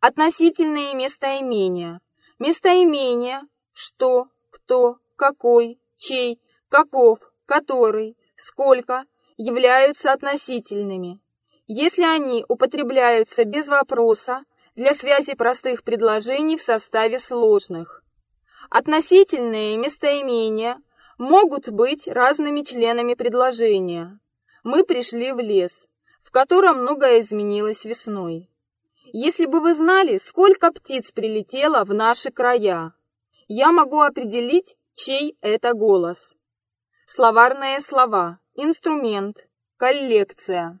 Относительные местоимения. Местоимения «что», «кто», «какой», «чей», «каков», «который», «сколько» являются относительными. Если они употребляются без вопроса для связи простых предложений в составе сложных. Относительные местоимения могут быть разными членами предложения. Мы пришли в лес, в котором многое изменилось весной. Если бы вы знали, сколько птиц прилетело в наши края, я могу определить, чей это голос. Словарные слова. Инструмент. Коллекция.